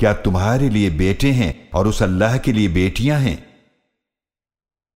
क्या तुम्हारे लिए बेटे हैं और उस अल्लाह के लिए बेटियाँ हैं?